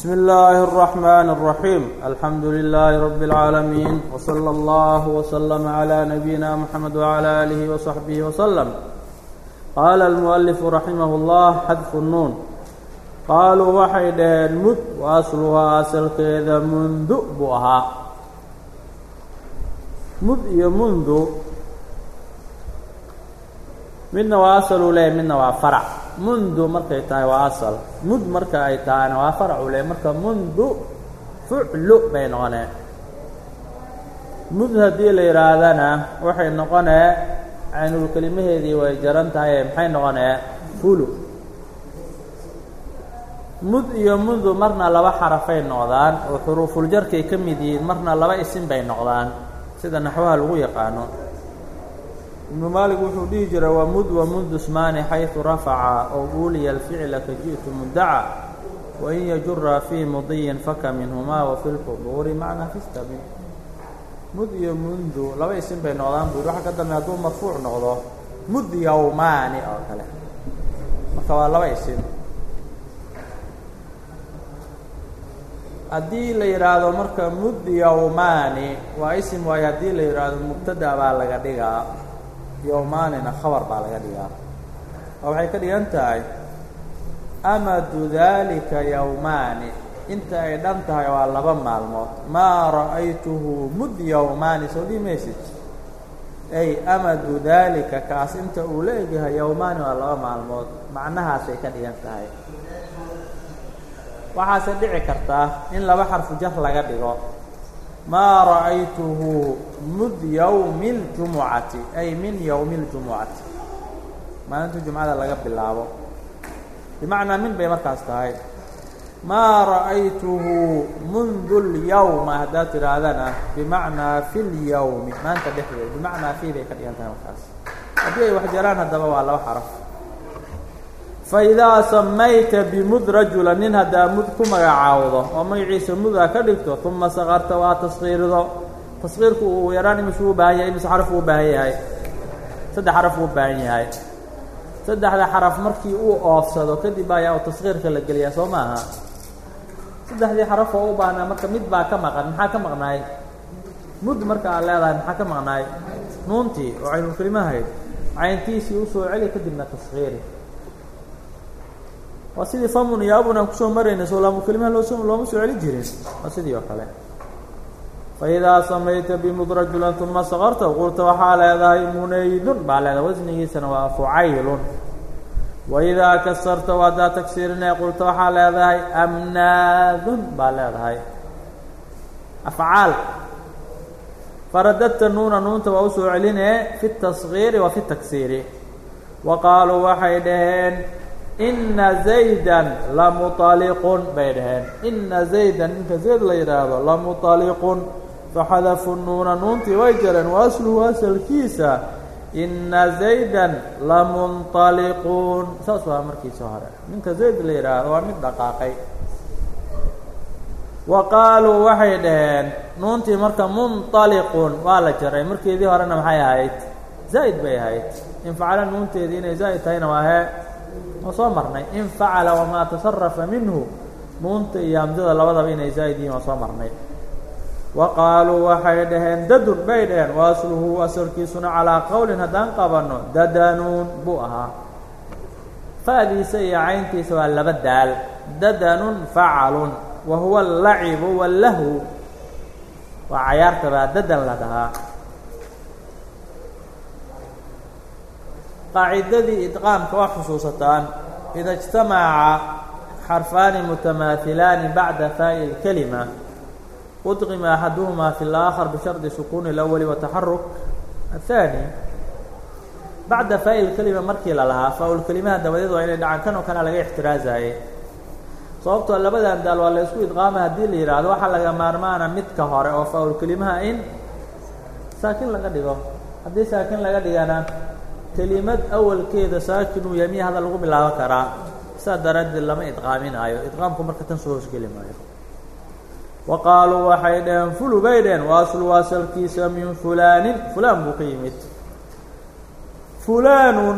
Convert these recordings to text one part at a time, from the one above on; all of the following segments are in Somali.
بسم الله الرحمن الرحيم الحمد لله رب العالمين وصلى الله وسلم على نبينا محمد وعلى آله وصحبه وسلم قال المؤلف رحمه الله xdف النuun qaaluu waxay dhaheen mud وasluhaa asalkeeda mundu buu ahaa mud iyo mundu midna waa asaluu leeyahy midna waa farac mundu markay tahay waa asal. Mud marka ay tahayna waa faracuu leeyahy marka mundu fuclu bay noqonee. Mud haddii la yidhaahdana waxay noqonee caynul kelimaheedii way jaran tahay ee maxay noqonee? Fulu. Mud iyo mundu marna laba xarafay noqdaan oo xuruufuljarkay ka mid yihiin marna laba isim bay noqdaan. Sida naxwaha lagu yaqaano ibnu maalig wuxuu dhihi jiray wa mud wa mundu smaani xayثu rafaca ow uuliya alficla ka ji'tu mudaca wain yajura fii mudiyin faka minhumaa wa fi lxuduuri macna fistamin mud iyo mundu laba isim bay noqdaan buu waxa ka dambe hadduu marfuuc noqdo mud yowmaani oo kale. Marka waa laba isim haddii la yidhaahdo marka mud yowmaani waa isim waayo haddii la yidhaahdo mubtada baa laga dhigaa yowmaanina khabar baa laga dhigaa. Oo waxay ka dhigan tahay amadu dalika yowmaani inta ay dhan tahay waa laba maalmood. Maa ra'aytuhu mud yowmaani soo dhihi maysid. Ay amadu dalika kaas inta uu la egyahay yowmaani waa laba maalmood. Macnahaasay ka dhigan tahay. Waxaase dhici kartaa in laba xarfu jar laga dhigo maa ra'aytuhu mud yowmi اljumucati ay min yowmi اljumucati maalinta jumcada laga bilaabo bimacnaa min bay markaas tahay maa ra'aytuhu mundu اlyowma haddaad tidhaahdana bimacnaa fi اlyowmi maanta dhexdeed bimacnaa fii bay ka dhigan tahay markaas haddii ay wax jaraan haddaba waa laba xaraf faidaa samayta bimud rajula nin haddaa mud ku magacaawdo oo magaciisa mudaa ka dhigto uma sakarta waa taskiirido taskiirku uu yaraan imisuu u baahan yahay imise xaraf uu baahan yahay. saddex xaraf uu baahan yahay. saddexda xaraf markii uu oofsado kadib ayaa u taskiirka la geliyaa soo maaha. saddexdii xaraf oo u baahnaa marka mid baa ka maqan maxaa ka maqnaay mud marka aad leedahay maxaa ka maqnaay nuuntii oo caynulkelimahayd cayntiisii u soo celi kadibna taskiiri waa sidii famun iyo abun aan ku soo maraynay soolaamu kelimaha looma soo celi jirin waa sidii oo kale. Faidaa samayta bimud rajulan uma sakarta qulta waxaa leedahay munaydun baa leedahay wasnigiisana waa fucaylun. Waidaa kasarta haddaa tagsiirinay qulta waxaa leedahay amnaadun baa leedahay. Afcaal. Faradadta nuuna nuunta waa u soo celinee fi taskiiri wa fi taksiiri wa qaaluu waxay dhaheen ina zaydan lamualiqun bay dhaheen. Ina zaydan ninka zayd la yidhaahdo lamualiqun faxadafu nuuna nuuntii way jareen wa asluhu asalkiisa. Ina zaydan lamunaliquun saas waa markiisa hore. Ninka zayd la yidhaahdo waa mid dhaqaaqay. Wa qaaluu waxay dhaheen nuuntii marka munaliqun waa la jaray. Markeedii horena maxay ahayd? Zaa'id bay ahayd. Infacala nuunteedii inay zaa'id tahayna waa hee oo soo marnay. In facala wamaa tasarafa minhu nuunta iyo hamsada labadaba inay zaa'id yihiin waa soo marnay. Wa qaaluu waxay dhaheen dadun bay dhaheen wa asluhu asalkiisuna calaa qowlin haddaan qabanno dadanuun buu ahaa. Fa'diisa iyo cayntiisa waa laba daal. Dadanun facalun wa huwa allacibu wallahu. Waa cayaarta baa dadan la dhahaa qaacidadii idqaamka waa xusuusataan ida اجtamaca xarfaani mutamaahilaani bacda faa'i اlkelima udqima axaduhumaa fi اlآakar bishardi sukuuni اlأwali wataxaruk aلthaani bacda faa'i اlkelima markii la lahaa faa-ulkelimaha dabadeed waa inay dhacan kan oo kana laga ixtiraazaayey sababtoo labadan daal waa la isku idqaama haddii la yidhaahdo waxaa laga maarmaana midka hore oo faa-ulkelimaha in saakin laga dhigo haddii saakin laga dhigana kelimad awalkeeda saakinuu yamiya hadal lagu bilaaban karaa saa daraaddeed lama idqaaminaayo idqaamku marka tan soo hoosgeli maayo. Wa qaaluu waxay dhaheen fulu bay dhaheen wa aslu asalkiisa min fulaanin. Fulaan buu ka yimid. Fulaanun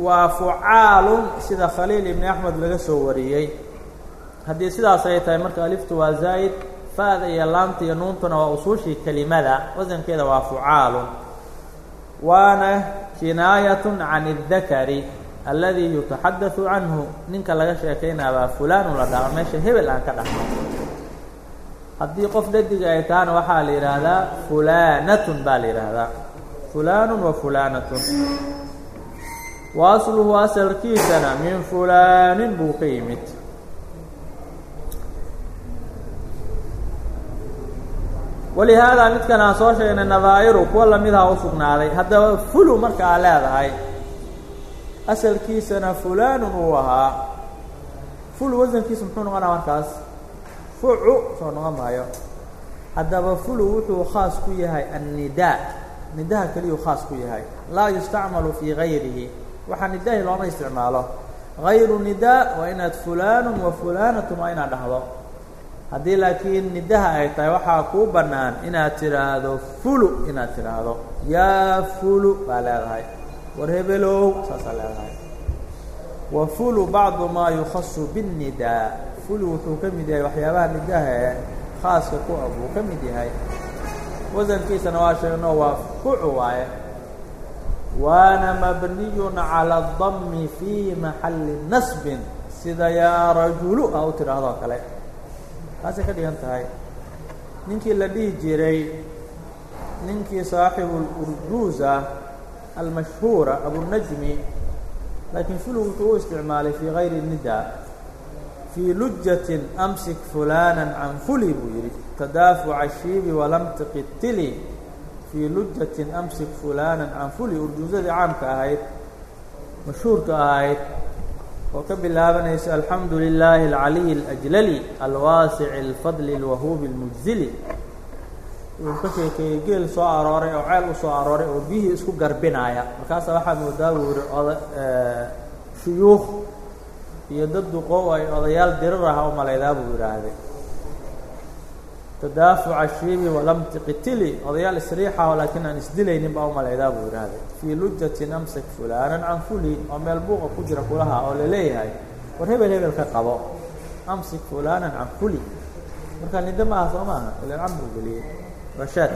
waa fucaalun sida khaliil ibni axmed laga soo wariyey. Haddii sidaas ay tahay marka aliftu waa zaa'id fa-da iyo laamta iyo nuuntuna waa usuushii kelimada wasankeeda waa fucaalun. Waana kinaayatun can اdakari aladi yutaxadau canhu ninka laga sheekaynaya baa fulaanu la dhaha meesha hebel aan ka dhahno haddii qof dhadiga ay tahana waxaa la yidhaahdaa fulanatun baa la yidhaahdaa fulaanu wa fulanatun. Wa asluhu asalkiisana min fulaanin buu ka yimid walihaadaa midkan aan soo sheegnay nadaa'iru kuwa lamidaha u sugnaaday haddaba fulu marka aa leedahay asalkiisana fulaanun uu ahaa ful wasankiisa muxuu noqonaa markaas fucu soo noqon maayo haddaba fulu wuxuu khaas ku yahay annidaa nidaha keliyuu khaas ku yahay laa yustacmalu fii gayrihi waxaa nidaahi looma isticmaalo gayru nidaa waa inaad fulaanun wa fulaanatun waa inaad dhahdo haddii laakiin nidaha ay tahay waxaa kuu bannaan inaad tidhaahdo fulu inaad tidhaahdo yaa fulu baa leedahay war hebelow saasaa leedahay wa fulu bacdu maa yukhasu biاnnidaa fulu wuxuu ka mid yahay waxyaabaha nidaha ee khaaska ku ah buu ka mid yahay wasankiisana waa sheegno waa fucu waaye waana mabniyun calى اdami fii maxali nasbin sida yaa rajulu a u tidhaahdoo kale taasay ka dhigan tahay. Ninkii la dhihi jiray ninkii saaxibu urjuuza almashhuura abunajmi laakiin fulu wuxuu u isticmaalay fii gayri nida fii lujatin amsik fulana can fuli buu yidhi tadaafuca shiibi walam tiqitili fii lujatin amsik fulana can fuli. Urjuusadii caamka ahayd mashhuurka ahayd oo ka bilaabanaysa alxamdu lilaahi alcaliy اlأjlali alwaasici اlfadli اlwahuubi اlmujzili uu ka sheekeeyey geel soo arooray oo ceel u soo arooray oo biyihii isku garbinaaya markaasa waxaa moodaa buu yihi oda shuyuukh iyo dad duqow ay odayaal dirir aha u malaydaa buu yidhaahday tadaafuca shiibi walam tiqitili. Odayaal isriixaho laakiin aan isdilaynin baa u buu yidhaahday. Fii lujatin amsik fulaanan can fuli oo meel buuqa ku jira kulaha oo la leeyahay war hebel hebel ka qabo. Amsik fulaanan can fuli. Marka nido maaha soo maaha ilan can buu geliyey. Rashaad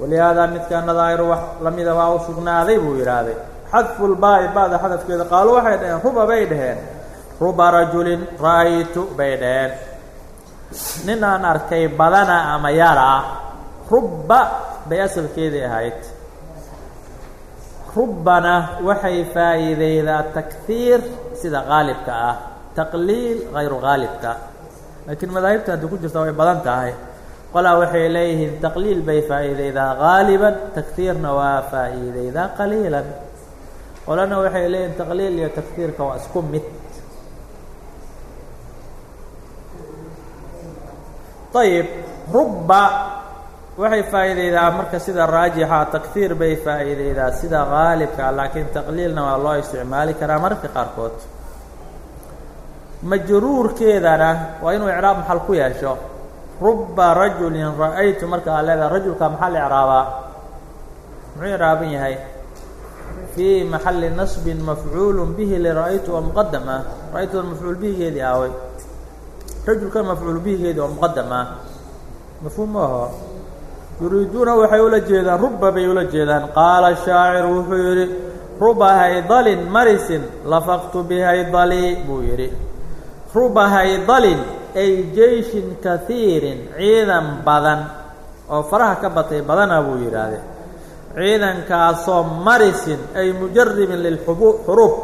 walihaadaa midkaa nadaa'iru wax lamida waa u sugnaaday buu yidhaahday. Xadfu lbaa'i ba'da xadafkeeda qaalo waxay dhaheen ruba bay dhaheen. Ruba rajulin ra'aytu bay dhaheen nin aan arkay badana ama yara rubba bay asalkeedii ahayd. Rubbana waxay faa'iideydaa takhiir sida qaalibka ah taqliil hayru qaalibka. Laakiin madaahibta haddii ku jirta way badan tahay. Qolaa waxay leeyihiin taqliil bay faa'iideydaa qaaliban takhiirna waa faa'iideydaa qaliilan. Qolana waxay leeyihiin taqliil iyo takhiirka waa isku mid ayib rubba waxay faa'iideydaa marka sida raajixa takhiir bay faa'iideydaa sida qaalibka laakiin taqliilna waa loo isticmaali karaa mararka qaarkood. Majruurkeedana waa inuu icraab maxal ku yeesho. Ruba rajulin ra'aytu marka aa leedaha rajulka maxaa la icraabaa? Muxuu icraaban yahay? Fii maxali nasbin mafcuulu bihi lira'aytu waa muqadam ah ra'aytu waa mafcuul bihigeedii aaway rajulkan mafcuul bihigeedii waa muqadam ah mafhuum maaho yuriiduuna waxay ula jeedaan ruba bay ula jeedaan. Qaala shaacir wuxuu yidhi ruba haydalin marisin lafaqtu bihaydali buu yidhi. Ruba haydalin ay jeyshin kahiirin ciidan badan oo faraha ka batay badana buu yidhaahde. Ciidankaasoo marisin ay mujaribin lilxubu xuruub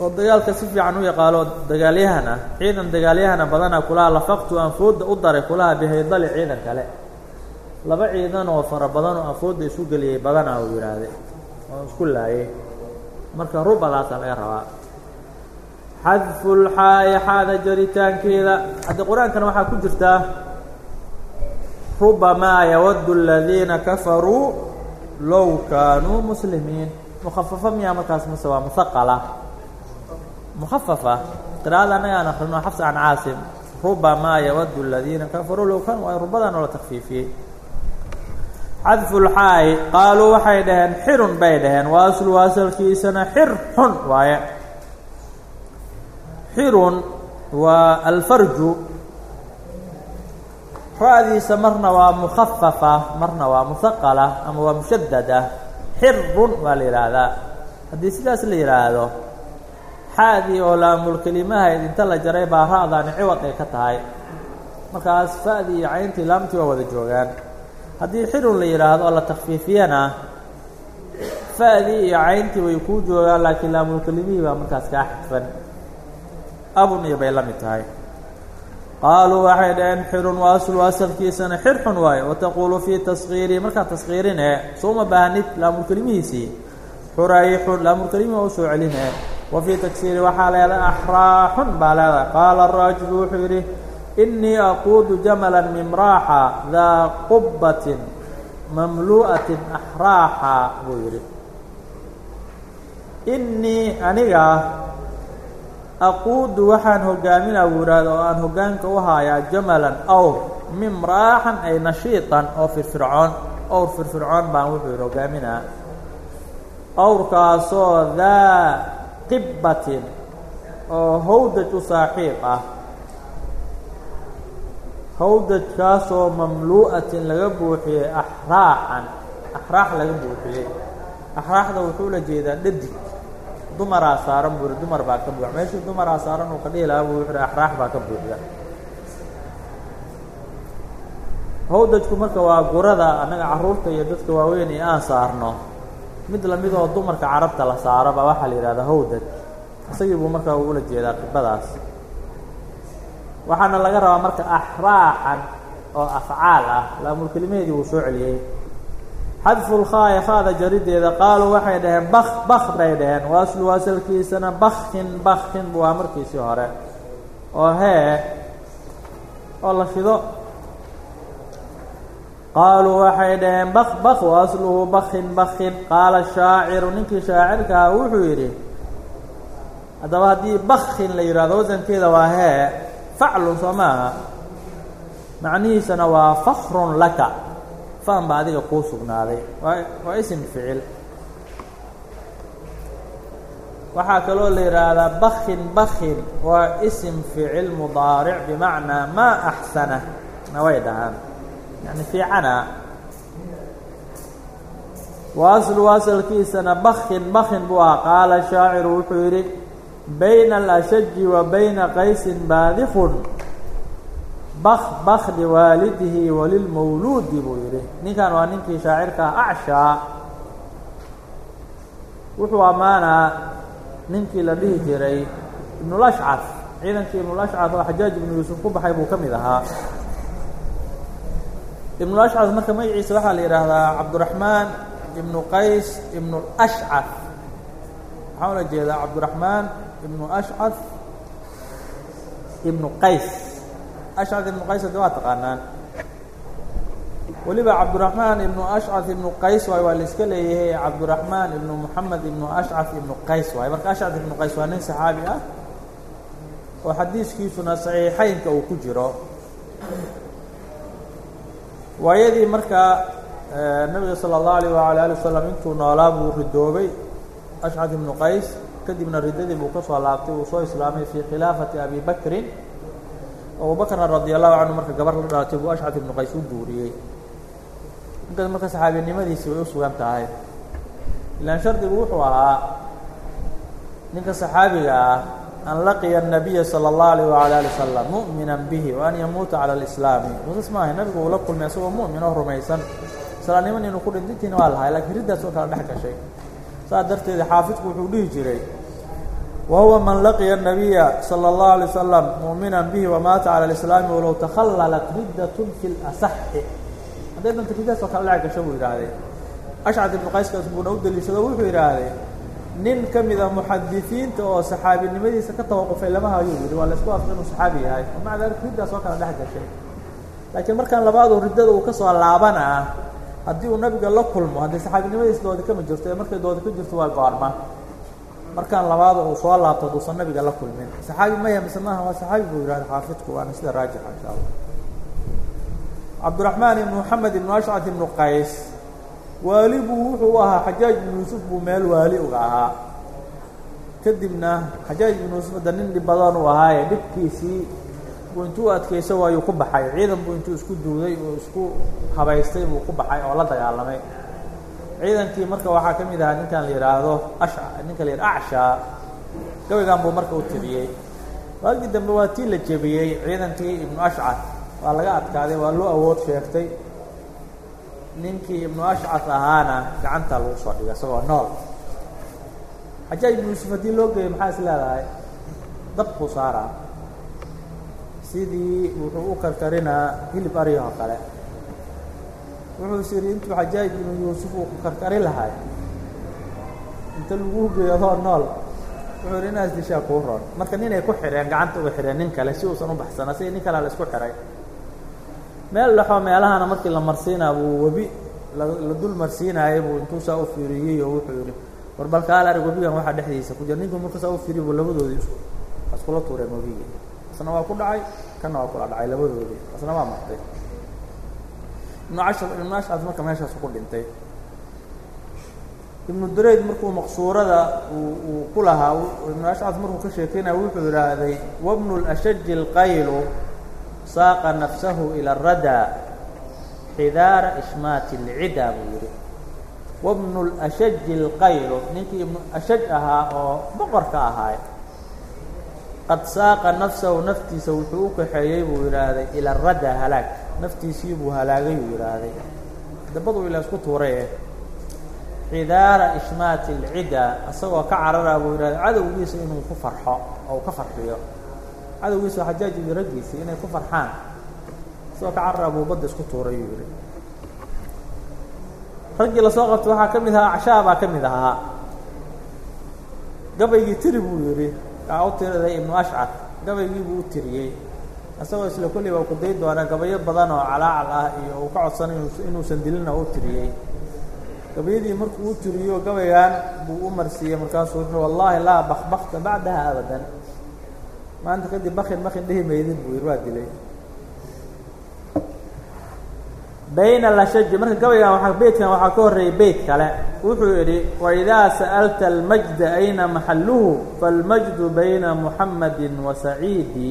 oo dagaalka si fiican u yaqaalo dagaalyahan ah ciidan dagaalyahana badana kulaha lafaqtu anfooda u daray kulaha bihaydali ciidan kale. Laba ciidan oo fara badan oo anfooda isu geliyey badana uu yidhaahde oo isku laayay. Marka rubadaasaa laga rabaa. Xadfu lxaa'i jaritaankeeda. Haddi qur'aankana waxaa ku jirtaa rubamaa yawaddu aladiina kafaruu low kaanuu muslimiin. Mukhafafa miyaa markaas mase waa muhaqala mukhafafa qira'ada annaga aan akrino xafs can caasim rubamaa yawaddu aladiina kafaruu low kaanuu waa rubadan oo la takfiifiyey xadfu lxaa'i qaaluu waxay dhaheen xirun bay dhaheen waa aslu asalkiisana xir xun waaye xirun waa alfarju ra-diisa marna waa mukhafafa marna waa muhaqala ama waa mushadada xirun waa la yidhaahdaa haddii sidaas la yidhaahdo xaadii oo laamulkelimahayd inta la jaray baa ra-daani ciwad ay ka tahay. Markaas fa-dii iyo cayntii laamtii waa wada joogaan. Haddii xirun la yidhaahdo oo la takfiifiyana fa-dii iyo cayntii way kuu joogaan laakiin laamulkelimihii baa markaas kaa xadfan. Abun iyo bay la mid tahay. Qaaluu waxay dhaheen xirun wa aslu asalkiisana xirxun waaye wataquulu fii taskiirihi markaad taskiirine soo baahnid laamulkelimihiisii xurayxun laamulkelimihi u soo celine wa fii tagsiiri waxaa leedahay axraaxun baa leedahay qaala araajidu wuxuu yidhi inii aquudu jamala mimraaxa daa qubbatin mamlu'atin axraaxa buu yidhi. Inii aniga aquudu waxaan hogaaminaa buu yidhahda oo aan hoggaanka u haayaa jamalan awr mimraaxan ay nashiitan oo firfircoon awr firfircoon baan wuxuu yidhi hogaaminaa awrkaasoo daa qibbatin oo hawdaj u saaxiib ah. Hawdajkaasoo mamluu'atin laga buuxiyey axraaxan axraax laga buuxiyey. Axraaxda wuxuu la jeedaa dhadig dumaraa saaran buu yihi dumar baa ka buuxa. Meeshii dumaraa saaran uu ka dhihi lahaa buu wuxu uhi axraax baa ka buuxda. Hawdajku marka waa gurada annaga carruurta iyo dadka waaweyn ee aan saarno mid la mid oo dumarka carabta la saaro baa waxaa la yidhahdaa hawdaj isagii buu markaa ugula jeedaa qibadaas waxaana laga rabaa marka axraaxan oo afcaal ah laamulkelimaheedii wuu soo celiyey. Xadfu lkhaaya khaada jarideeda qaaluu waxay dhaheen bak bak bay dhaheen. Waaslu asalkiisana bakin bakin buu aa markiisii hore. Oo hee oo la shido qaaluu waxay dhaheen bak bak waasluhu bakin bakin qaala shaaciru ninkii shaacirkaha wuxuu yidhi haddaba haddii bakin la yidhahdo wasankeeda waa hee faclun soo maaha macnihiisana waa fakrun laka fan baa adiga kuu sugnaaday waa isim ficil waxaa kaloo la yidhaahdaa bakin bakin waa isim ficil mudaaric bimacnaa maa axsana na way dhahaan yani fiicana. Waaslu asalkiisana bakin bakin buu ah qaala shaaciru wuxuu yidhi bayna alashaji wa bayna qaysin baadikun bak bak liwaalidihi walilmawluudi buu yidhi. Ninkan waa ninkii shaacirka ah acshaa wuxuu ammaanaa ninkii la dhihi jiray ibnulashcaf ciidankii ibnulashcaf oo xajaaj ibnu yuusuf ku baxay buu ka mid ahaa ibnulashcaf marka magaciisa waxaa la yidhaahdaa cabduraxmaan ibnu qays ibnu ashcaf waxaa ula jeedaa cabduraxmaan ibnu ashcaf ibnu qays. Ashcaf ibnu qays hadda waa taqaanaan. Weliba cabduraxmaan ibnu ashcaf ibnu qays waay waa la iska leeyahay. Cabduraxmaan ibnu moxamed ibnu ashcaf ibnu qays waay marka ashcaf ibnu qays waa nin saxaabi ah oo xadiiskiisuna saxiixeynka uu ku jiro waayadii markaa nabiga salى اllahu alيyh wala ali wasalam intuu noolaa buu ridoobay ashcaf ibnu qays kadibna riddadii buu ka soo laabtay uu soo islaamay fii khilaafati abi bakrin abubakrna radi allahu canhu marka gabar la dhalatay buu ashcaf ibnu qays u guuriyey inkaas marka saxaabinimadiisii way u sugan tahay ilaan shardigu wuxuu ahaa ninka saxaabiga ah an laqiya الnabiya salى اllahu alayh wala ali wasalam mu'mina bihi wa an yamuuta cala اlislaami musas maahay nabigu uu la kulmay asagoo mu'min oo rumaysan islaamniman inuu ku dhintintiina waa lahay lakiin riddaas oo kala dhex gashay saas darteed xaafidku wuxuu dhihi jiray wa huwa man laqiya الnabiya salى اllahu alay wasalam mu'mina bihi wamaata cala اlislaami walow takhallalat riddatun fi اlasaxi hadday danta riddaas oo kala dhex gasho buu yidhaahday ashcad ibnu qayskaas buuna u deliishado wuxuu yidhaahday nin ka mid ah muxadisiinta oo saxaabinimadiisa ka tawaqufay lama hayuu yidhi waa la isku inuu saxaabi yahay. Maca dalik riddaas oo kala dhex gashay. Laakiin markaan labaadu riddada uu ka soo laabana ah haddii uu nabiga la kulmo haddii saxaabinimadiisa doodi kama jirto ee markay doodi ka jirto waa goorma. Markaan labaadu uu soo laabto haduusan nabiga la kulmin. Saxaabi maya mise maaha waa saxaabi buu yidhahda xaafidku waana sida raajixa insha allah. Cabdiraxmaan ibnu moxamed ibnu ashcaf ibnu qays waali buu wuxuu ahaa xajaaj ibnu yuusuf buu meel waali uga ahaa. Kadibna xajaaj ibnu yuusuf hadda nin dhib badan uu ahaaye dhibkiisii buu intuu adkayso waayuu ku baxay. Ciidan buu intuu isku duuday oo isku habaystay buu ku baxay oo la dagaalamay. Ciidankii marka waxaa ka mid ahaa ninkan la yidhaahdo asha ninka la yidhaha acshaa gabaygan buu marka u tiriyey. Waagii dambe waa tii la jebiyey ciidankii ibnu ashcar waa laga adkaaday waa loo awood sheegtay ninkii ibnu ashcar ahaana gacanta lagu soo dhigay isagoo nool. Xajaaj ibnu yuusuf haddii loo geeyo maxaa is leedahay? Dab buu saaraa. Sidii wuxuu u karkarinaa hilib aryahoo kale. Wuxuu is yidhi intuu xajaaj ibnu yuusuf uu ku karkari lahay inta lagu geeyo adoo nool. Wuxuu yidhi inaas dishaa kuu roon. Marka ninay ku xidheen gacanta uga xidheen nin kale si uusan u baxsana si nin kalea la isku xidhay meel dhexoo meelahana markii la marsiinaa buu webi la dul marsiinaayay buu intuu saa u fiiriyey oo wuxuu yidhi war balkaal arag webigan waxaa dhexdiisa ku jira. Ninkuu marka saa u fiiriy buu labadoodii is iskula tuureen webigii isna waa ku dhacay kana waa kula dhacay labadoodii. Isna waa martay. Ibnu cashar ibnu ashcad marka meeshaas ku dhintay. Ibnu durayd markuu maqsuurada uu ku lahaa ibnu ashcad markuu ka sheekeynaya wuxuu yidhaahday wabnu lashaji اlqaylu saaqa nafsahu ilى الradaa xidaara ishmaati اlcida buu yidhi wabnu lashaji اlqaylu ninkii ibnu ashaj ahaa oo boqorka ahaay qad saaqa nafsahu naftiisa wuxuu u kaxeeyey buu yidhaahday ila الradaa halaag naftiisii buu halaagay uu yidhaahday dabadu ila isku tuuray xidaara ishmaati اlcida isagoo ka carara buu yidhahda cadowgiisa inuu ku farxo oo ka farxiyo cadowgiisa xajaaj iyo raggiisa inay ku farxaan. Isagoo ka carara buu badda isku tuuray yuu yihi raggii la soo qabtay waxaa ka mid ahaa acshaa baa ka mid ahaa. Gabaygii tiri buu yidhi aa u tiriday ibnu ashcar gabaygii buu u tiriyey. Isagoo isla kolley baa ku day doonaa gabayo badan oo calaacal ah iyo uu ka codsanay inuusan dilina u tiriyey. Gabayadii markuu u tiriyo gabaygan buu u marsiiyey markaasuu wuxuu wallaahi laa bakbakta bacdaha abadan maanta kadib bakin bakin dhihi maydin buu yidhi waa dilay. Bayna lashaji marka gabaygan waaa beytkan waxaa ka horreeyey beyt kale. Wuxuu yidhi waidaa sa'alta almajda ayna maxaluhu falmajdu bayna muxamadi wa saciidi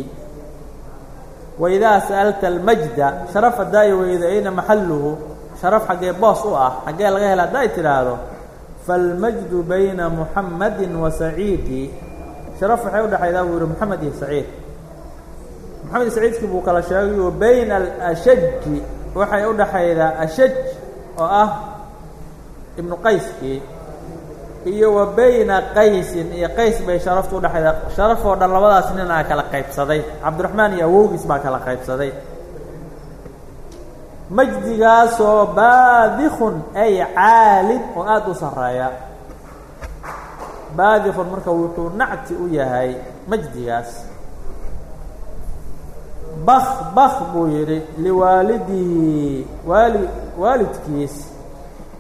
waidaa sa'alta almajda sharaf haddaa weydo ayna maxaluhu sharaf xaggee boos u ah xaggee laga hela hadda ay tidhaahdo falmajdu bayna muxamadi wa saciidi sharaf waxay udhexaydaa buu yihi moxamed iyo saciid. Moxamed iyo saciidkii buu kala sheegay o bayna alashaji waxay udhexaydaa ashaj oo ah ibnu qayskii iyo wa bayna qaysin iyo qays bay sharaftu udhexaydaa sharaf oo dhan labadaas nin aa kala qaybsaday. Cabdiraxmaan iyo awowgiis baa kala qaybsaday. Majdigaasoo baadikun ay caalin oo aada u sarreeya baadikun marka wuxuu nacti u yahay majdigaas. Bak bak buu yidhi liwaalidihi waali waalidkiis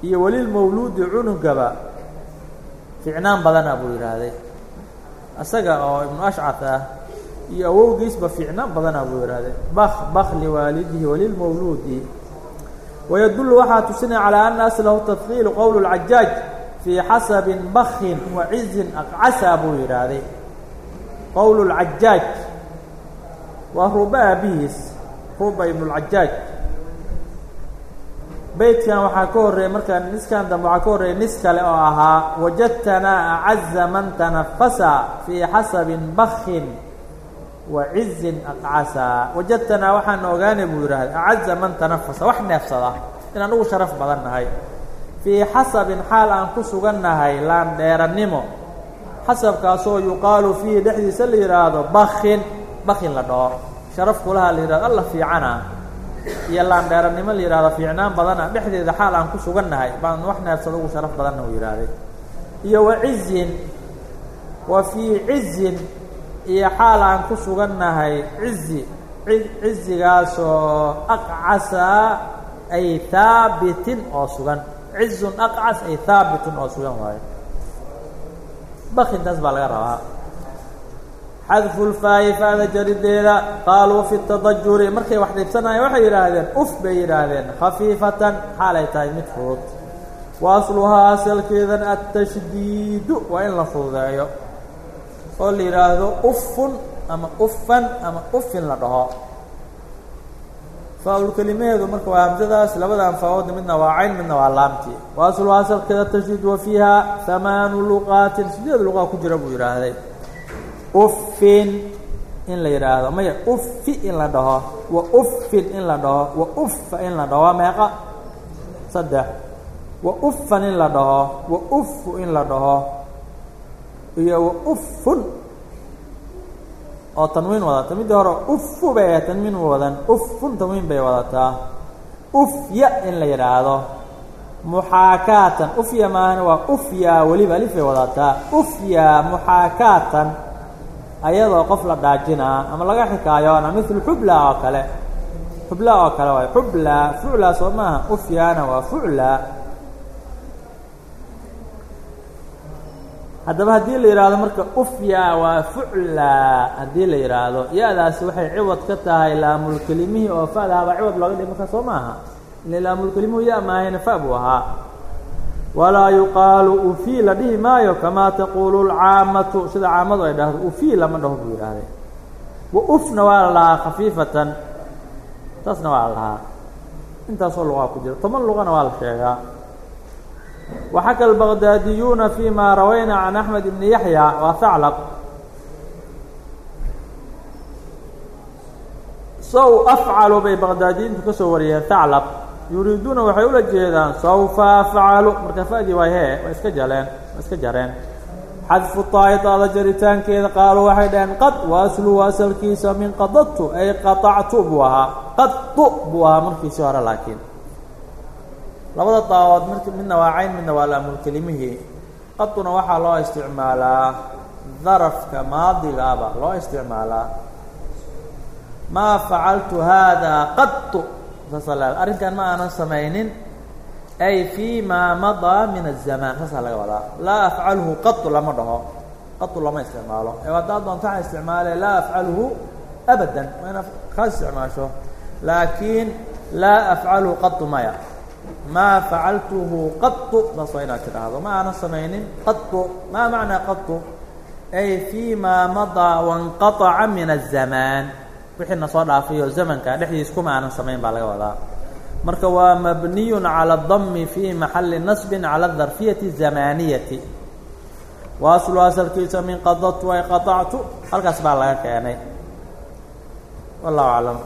iyo welilmawluudi cunugaba. Ficnaan badana buu yidhaahday. Isaga oo ibnu ashcad ah iyo awowgiisba fiicnaan badana buu yidhaahday. Bak bak liwaalidihi walilmawluudi wayadullu waxaa tusinaya calaa ana aslahu tadkiilu qowl اlcajaaj fii xasabin bakin wa cizin aqcasa buu yidhaahday. Qowl اlcajaaj waa ruba aabihiis ruba ibn اlcajaaj beytkan waxaa ka horreeyey markaa niskan dambe waxaa ka horreeyey nis kale oo ahaa wajadtanaa acaza man tanafasa fii xasabin bakin wa cizin aqcasa. Wajadtanaa waxaana ogaanay buu yidhaahday acaza man tanafasa wax neefsada inaan ugu sharaf badan nahay fii xasabin xaal aan ku sugan nahay laandheerannimo. Xasabkaasoo yuqaalu fiihi dhexdiisa la yidhaahdo bakin bakin la dhaho sharaf kulaha la yidhahdo alla fiicana. Iyo laandheerannimo la yidhahdo fiicnaan badana dhexdeeda xaal aan ku sugan nahay baan wax neefsada ugu sharaf badanna uu yidhaahday iyo wa cizin. Wa fii cizin. Iyo xaal aan ku sugan nahay cizi cizigaasoo aqcasa ay haabitin oo sugan cizun aqcas ay haabitin oo sugan waayo bakintaas baa laga rabaa. Xadfu lfaayi faada jarideeda qaaluu fi tadajuri markay wax dhiibsanayeen waxay yidhaahdeen uf bay yidhaahdeen khafiifatan xaalay tahay mid fudud. Wa asluhaa asalkeedan attashdiidu waa in la fududeeyo. Oo la yidhaahdo uffun ama uffan ama uffin la dhaho faa-ul kelimaheedu marka waa hamsadaas labada anfaawoodna midna waa cayn midna waa laamtii waaslu asalkeeda tashdiid wa fiiha hamaanu luqaatin sideed luqaa ku jira buu yidhaahday uffin in la yidhaahdo maya uffi in la dhaho wa uffin in la dhaho wa uffa in la dhaho waa meeqa saddex wa uffan in la dhaho wa uffu in la dhaho iyo wa uffun oo tanwiin wadata middii hore uffu bay ahayd tanwiin wadan uffun tanwiin bay wadataa ufya in la yidhaahdo muxaakaatan ufya maahana waa ufya weliba alifay wadataa ufya muxaakaatan ayadoo qof la dhaajinaa ama laga xikaayoona mithlu xubla oo kale. Xubla oo kale waay. Xubla fucla soo maaha. Ufyaana waa fucla haddaba haddii la yidhaahdo marka ufya waa fucla haddii la yidhaahdo ya-daasi waxay ciwad ka tahay laamulkelimihii oo fadahabaa ciwad looga dhig marka soo maaha. Ile laamulkelimuhu ya maahayna fa buu ahaa. Walaa yuqaalu ufi la dhihi maayo kamaa taquulu lcaamatu sida caamadu ay dhahdo ufi lama dhaho buu yidhaahday. Wa ufna waa la lahaa khafiifatan taasna waa la lahaa. Intaasoo luqaa ku jira toban luqana waa la sheegaa وxakى البغdاadiyuuna فيma rawayna عan أحmed بن yaحyى waa haclb sow afcalu bay baqdaadiyiintu ka soo wariyeen haclb yuriiduuna waxay ula jeedaan sawfa afcalu marka fa'dii waay hee way iska jaleen way iska jareen xadfu طaa'itaada jaritaankeeda qaaluu waxay dhaheen qad waaslu asalkiisa min qadadtu ay qaطactu buu ahaa qadu buu ahaa markiisii hore laakiin labada daawood mid midna waa cayn midna waa laamulkelimihii qaduna waxaa loo isticmaalaa darafka maadigaaba loo isticmaalaa. Maa facaltu haadaa qadu saasa la arrinkan ma aanan samaynin. Ay fii maa madaa min aلzamaan saasaa laga wadaa. Laa afcalhu qadu lama dhaho. Qadu lama isticmaalo. Ee haddaad doonto waxaa isticmaale laa afcalhu abadan. Waa inaad kaas isticmaasho. Laakiin laa afcalhu qadu maya maa facaltuhu qadu saas waa inaad tidhaahdo ma aanan samaynin qadu maa macnaa qadu ay fii maa madaa wanqaطaca min الzamaan wixiina soo dhaafayo zamanka dhexdiis kuma aanan samayn baa laga wadaa marka waa mabniy calى الdami fi maxali naصbi calى الdarfiyati الzamaniyati waaslu asalkiisa min qadadtu ay qaطactu halkaas baa laga keenay wallahu aclam